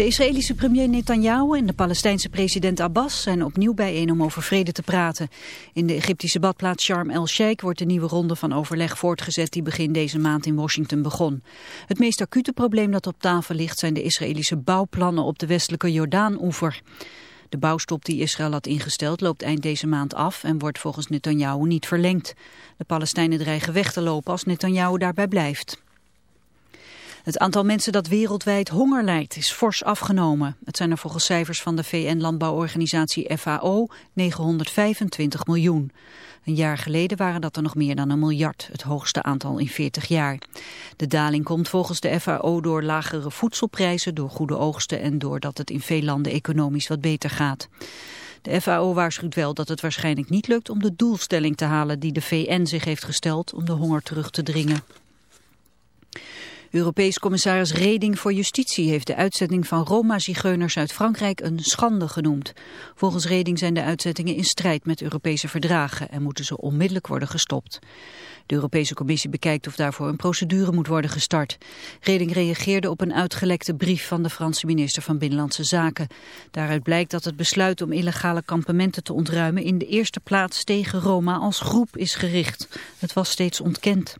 De Israëlische premier Netanyahu en de Palestijnse president Abbas zijn opnieuw bijeen om over vrede te praten. In de Egyptische badplaats Sharm el-Sheikh wordt de nieuwe ronde van overleg voortgezet die begin deze maand in Washington begon. Het meest acute probleem dat op tafel ligt zijn de Israëlische bouwplannen op de westelijke Jordaan-oever. De bouwstop die Israël had ingesteld loopt eind deze maand af en wordt volgens Netanyahu niet verlengd. De Palestijnen dreigen weg te lopen als Netanyahu daarbij blijft. Het aantal mensen dat wereldwijd honger lijdt is fors afgenomen. Het zijn er volgens cijfers van de VN-landbouworganisatie FAO 925 miljoen. Een jaar geleden waren dat er nog meer dan een miljard, het hoogste aantal in 40 jaar. De daling komt volgens de FAO door lagere voedselprijzen, door goede oogsten en doordat het in veel landen economisch wat beter gaat. De FAO waarschuwt wel dat het waarschijnlijk niet lukt om de doelstelling te halen die de VN zich heeft gesteld om de honger terug te dringen. Europees commissaris Reding voor Justitie heeft de uitzetting van Roma-zigeuners uit Frankrijk een schande genoemd. Volgens Reding zijn de uitzettingen in strijd met Europese verdragen en moeten ze onmiddellijk worden gestopt. De Europese Commissie bekijkt of daarvoor een procedure moet worden gestart. Reding reageerde op een uitgelekte brief van de Franse minister van Binnenlandse Zaken. Daaruit blijkt dat het besluit om illegale kampementen te ontruimen in de eerste plaats tegen Roma als groep is gericht. Het was steeds ontkend.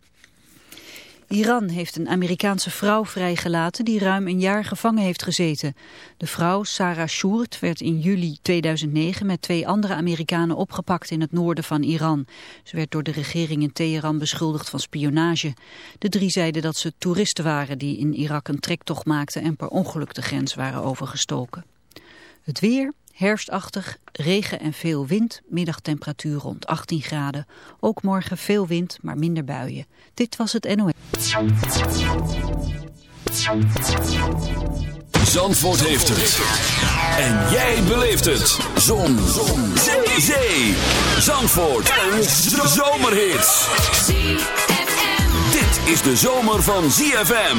Iran heeft een Amerikaanse vrouw vrijgelaten die ruim een jaar gevangen heeft gezeten. De vrouw, Sarah Shourt, werd in juli 2009 met twee andere Amerikanen opgepakt in het noorden van Iran. Ze werd door de regering in Teheran beschuldigd van spionage. De drie zeiden dat ze toeristen waren die in Irak een trektocht maakten en per ongeluk de grens waren overgestoken. Het weer, herfstachtig, regen en veel wind, middagtemperatuur rond 18 graden. Ook morgen veel wind, maar minder buien. Dit was het NOS. Zandvoort heeft het. En jij beleeft het. Zon. Zon. Zee. Zee. Zandvoort. Een zomerhit. Dit is de zomer van ZFM.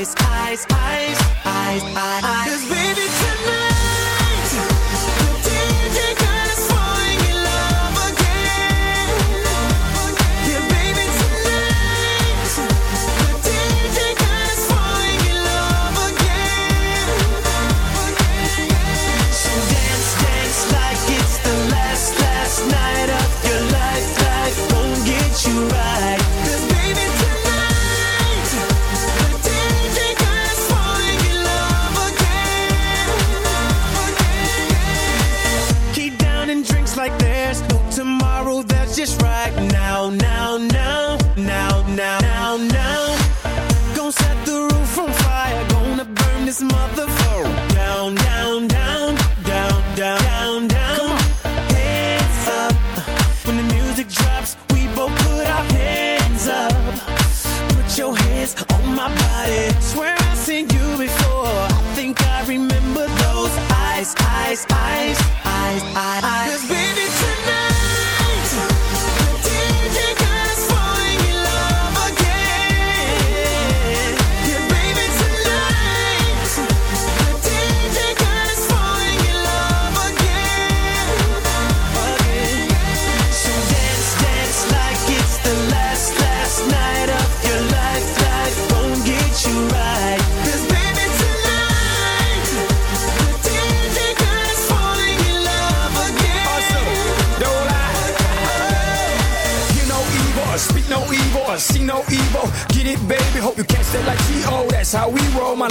eyes, eyes, eyes, eyes, eyes. Cause baby tonight,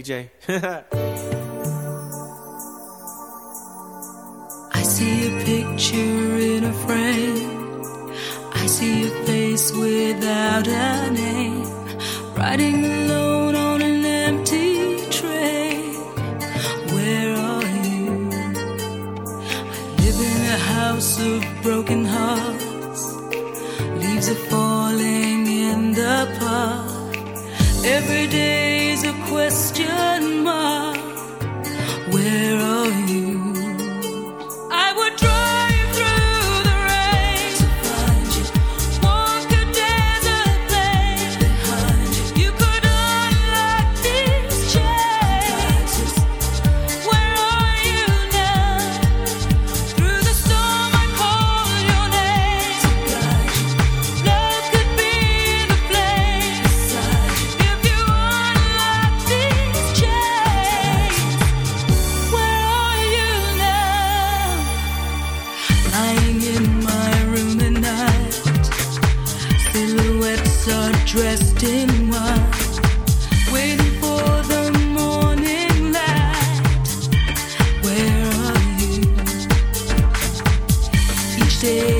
DJ. I see a picture in a frame. I see a face without a name. Writing day.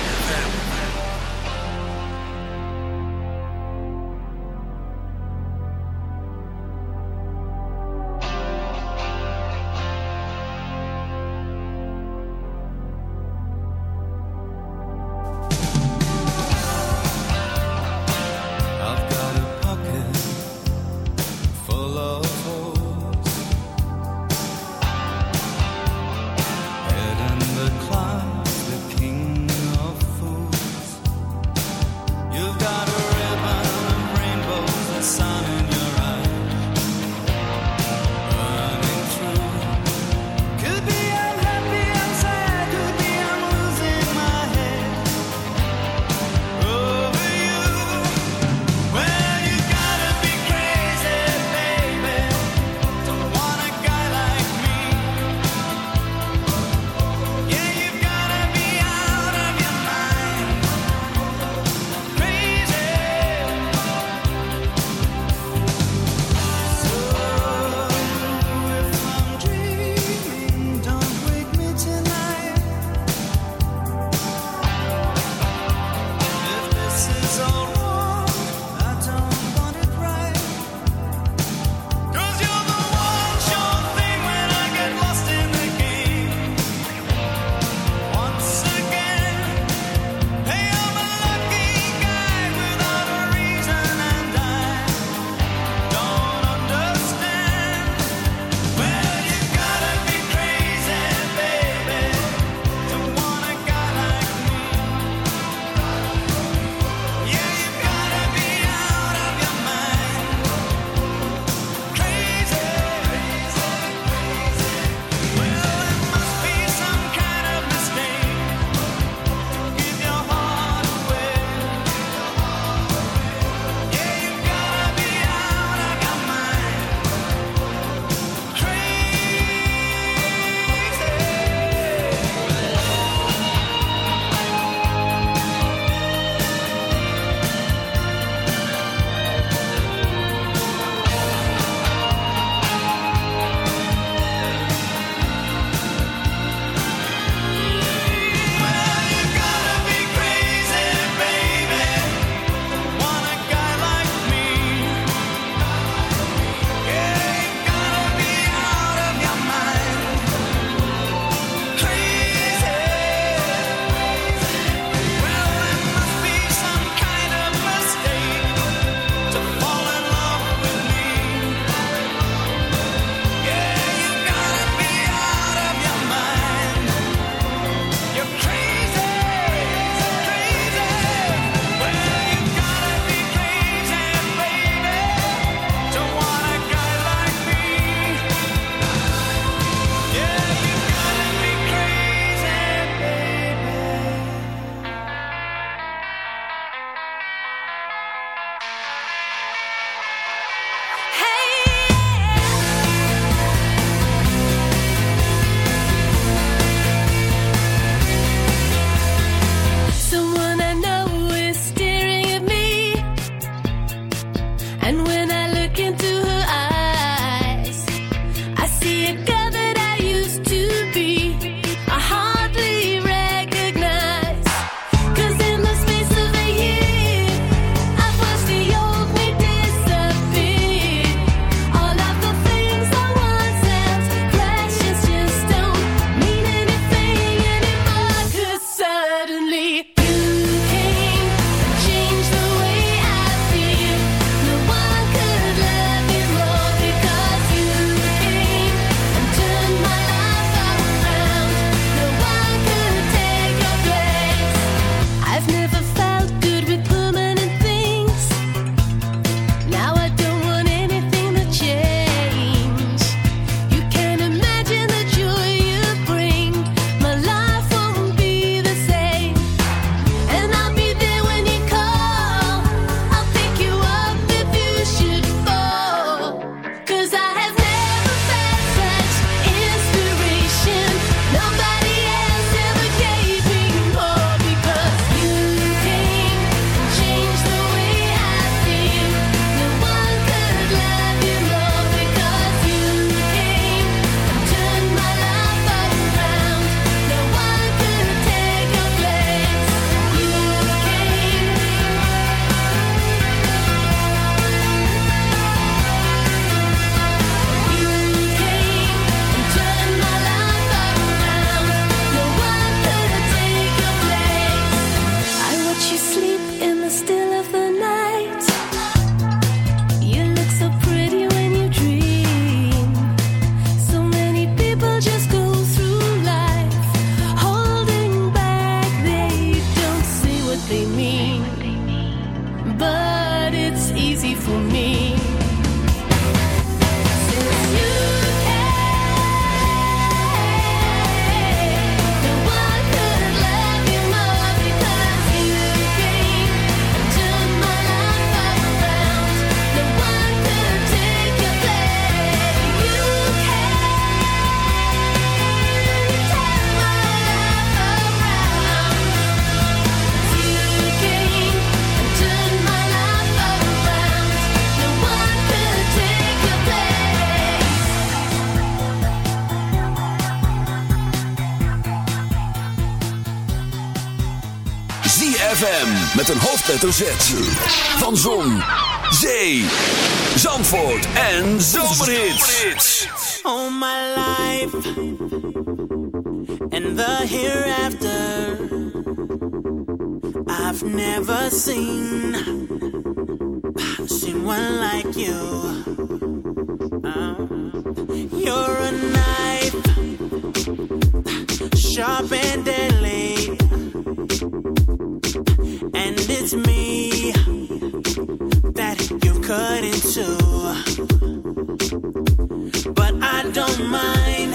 met een hoofdletter Z. Van Zon, Zee, Zandvoort en Zomerhits. All my life and the hereafter I've never seen someone like you You're a knife sharp and deadly it's me that you cut into, but I don't mind.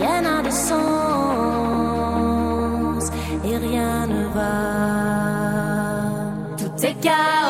rien n'a de sens et rien ne va. Tout est chaos.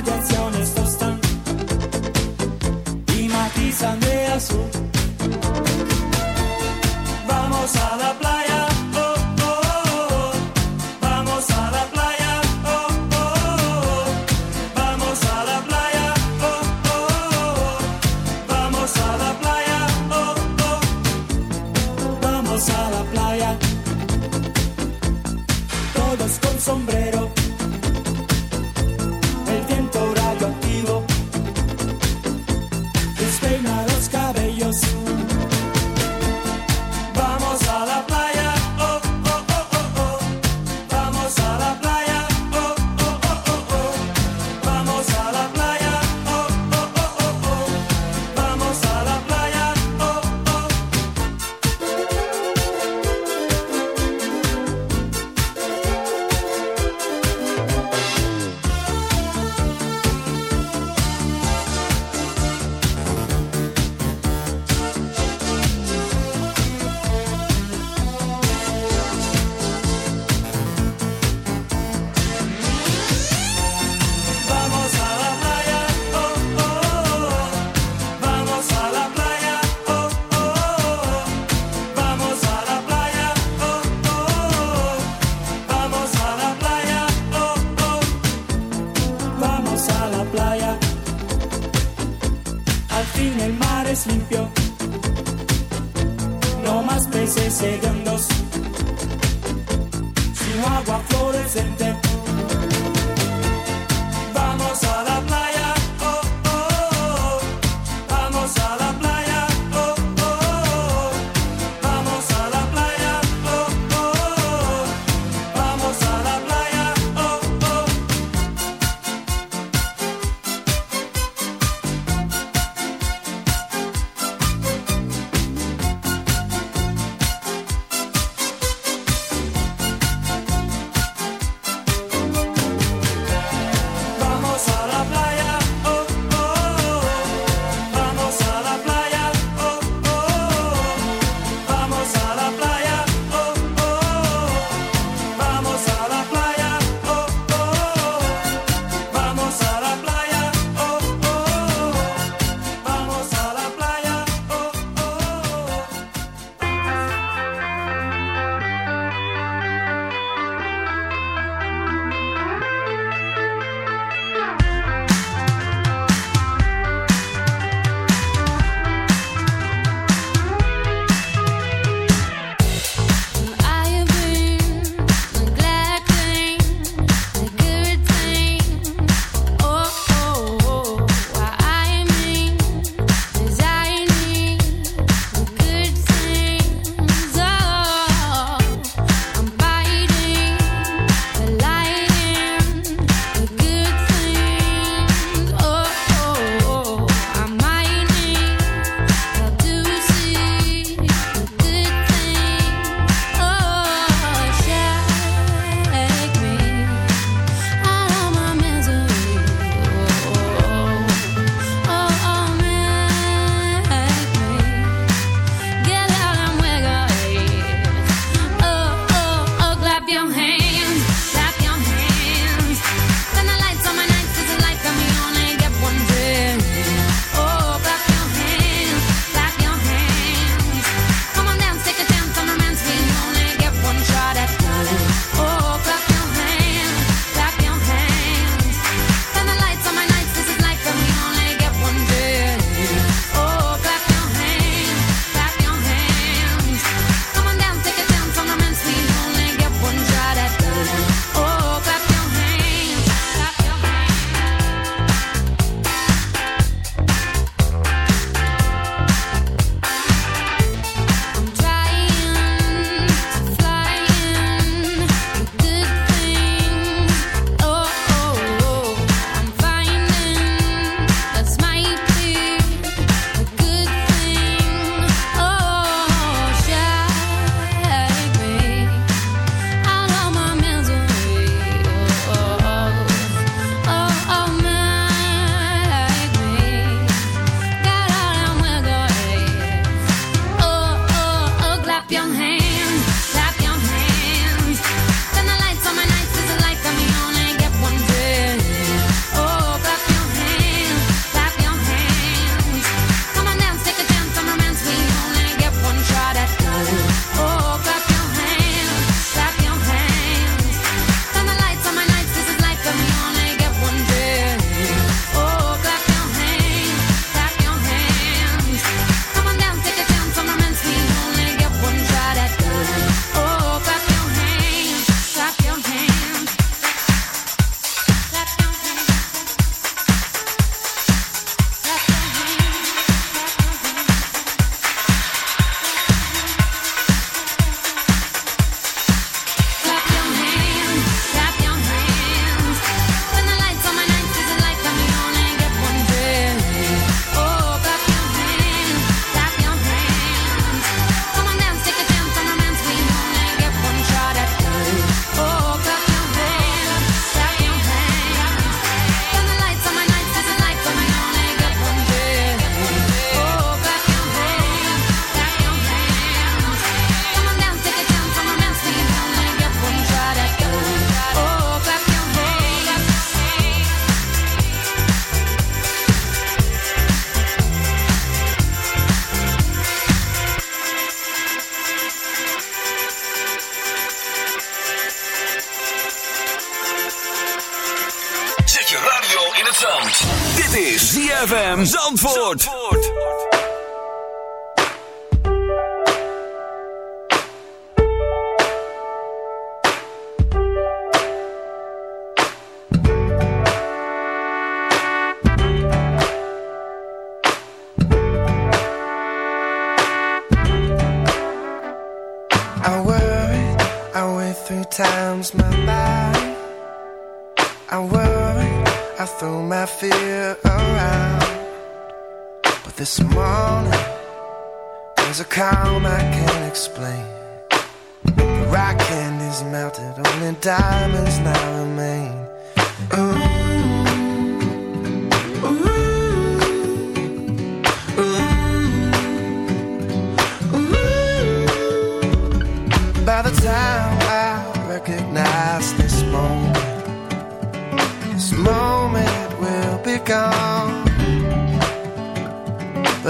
radiazione sto stanco, di matita nera su.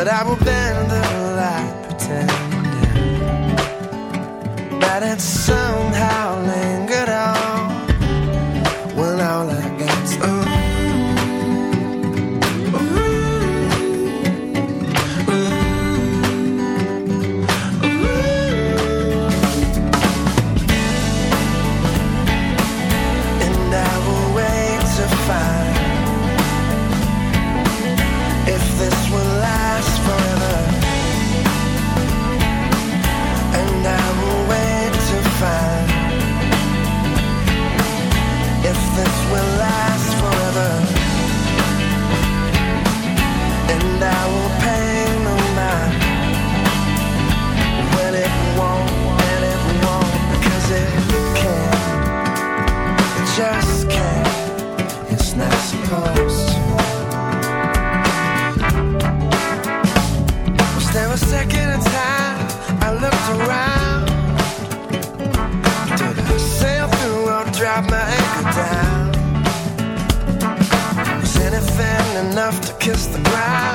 But I will bend the light pretending that it's somehow. Just the grind.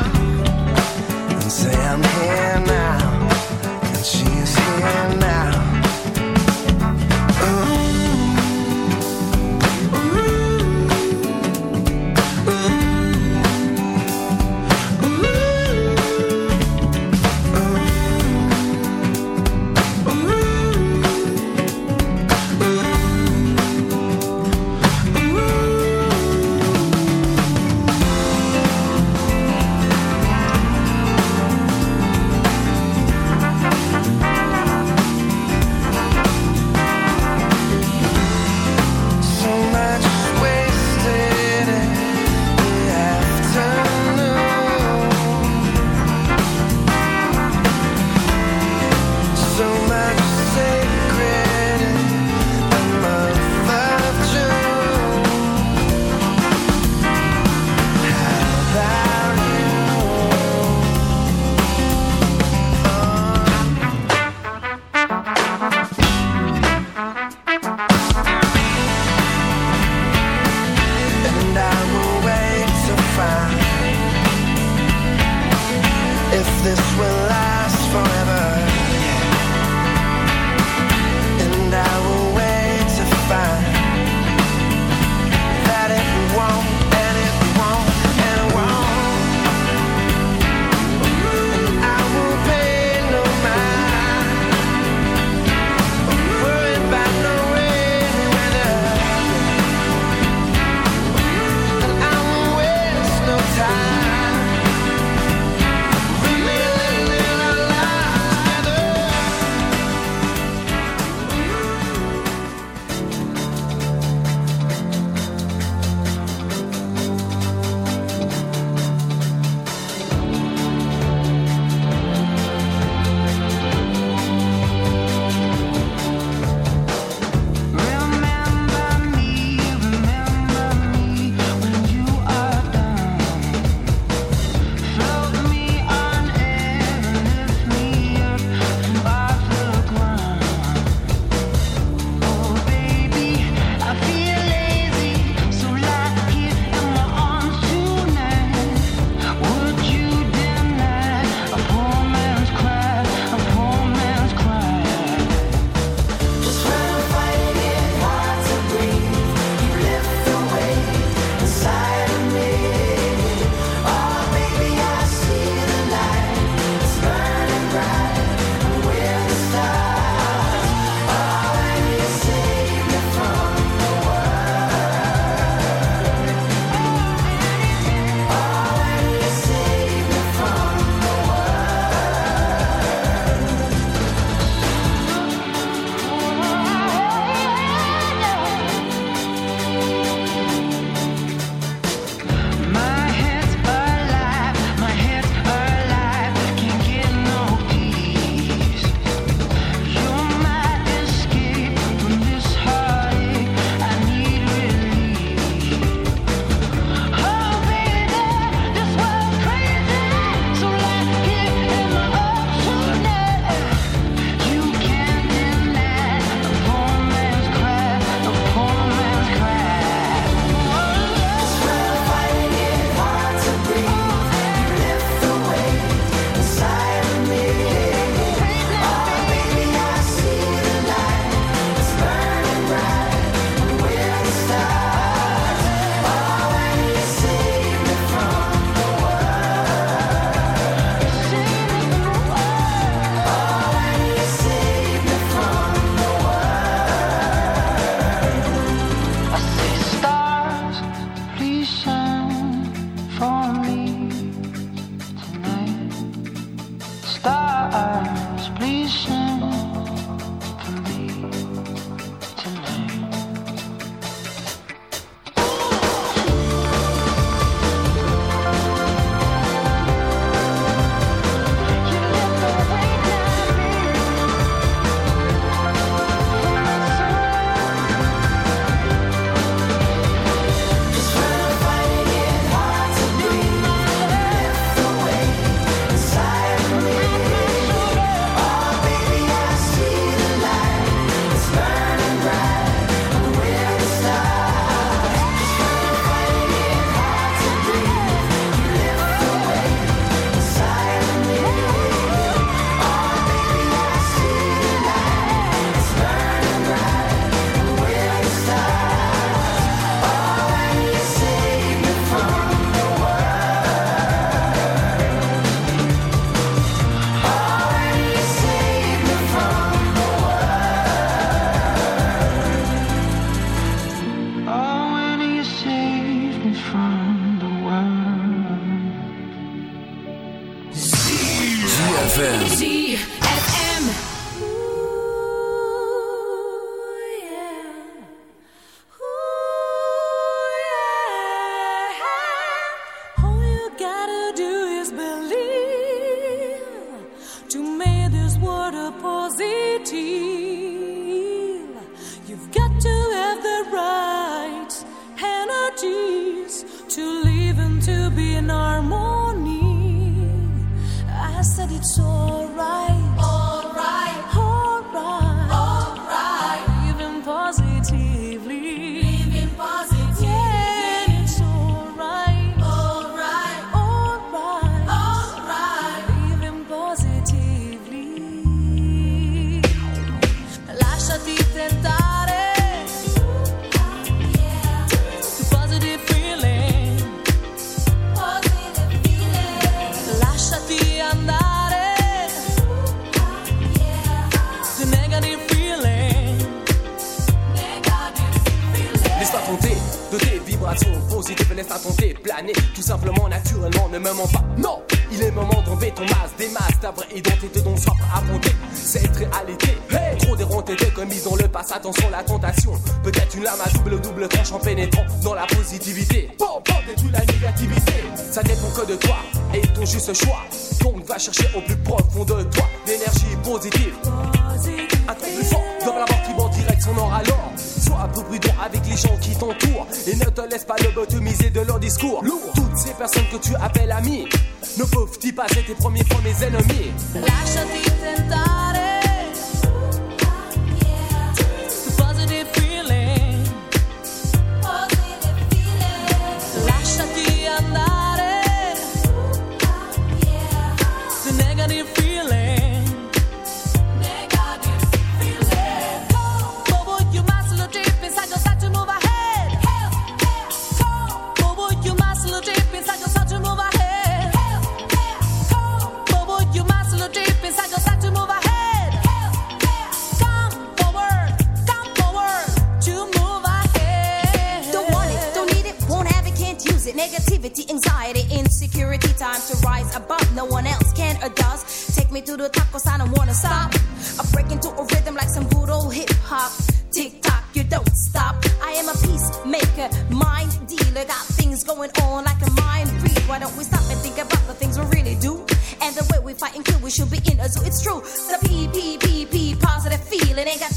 am a peacemaker, mind dealer. Got things going on like a mind reader. Why don't we stop and think about the things we really do? And the way we fight and kill, we should be in a zoo. It's true. The P, P, P, P, positive feeling ain't got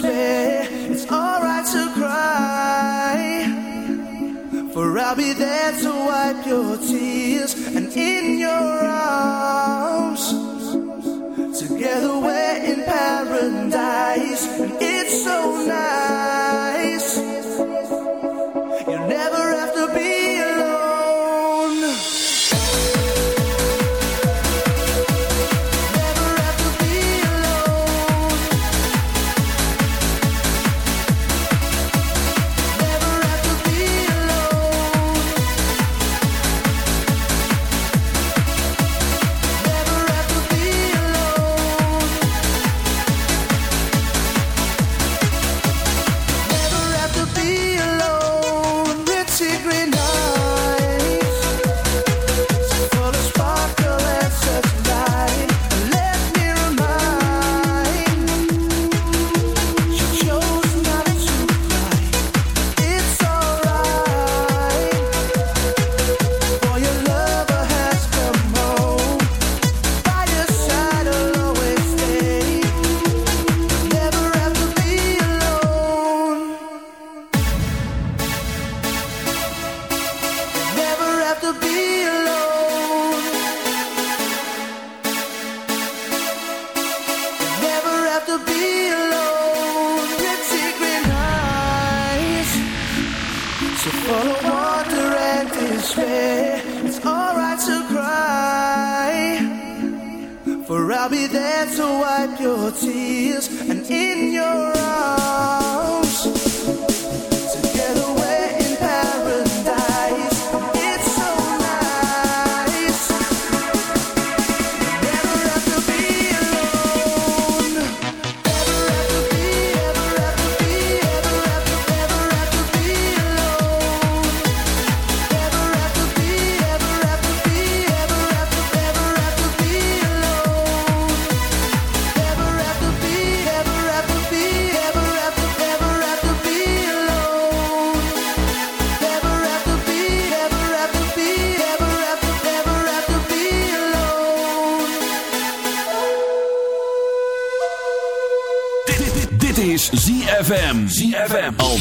despair. It's alright to cry, for I'll be there to wipe your tears and in your arms. Together we're in paradise, and it's so nice.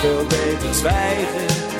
Veel beter zwijgen.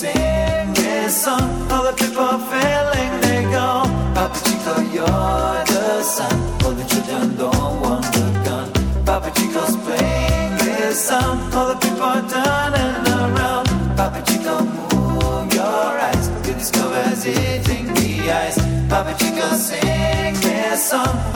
Sing this song. All the people feeling they go. Papa Chico, you're the son. All the children don't want the gun. Papa Chico's playing his song. All the people are turning around. Papa Chico, move your eyes. You discover's eating the ice. Papa Chico, sing this song.